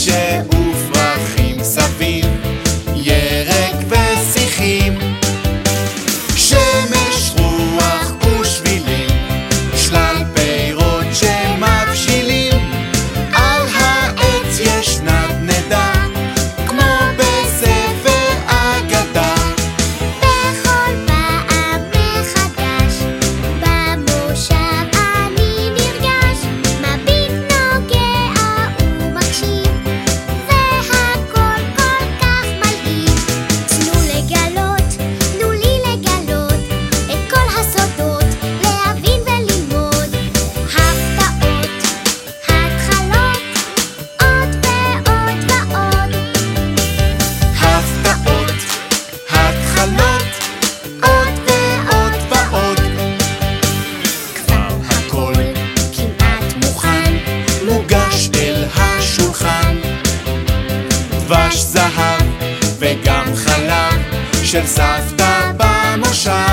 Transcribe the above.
Axé, o דבש זהב וגם חלב של סבתא במושב.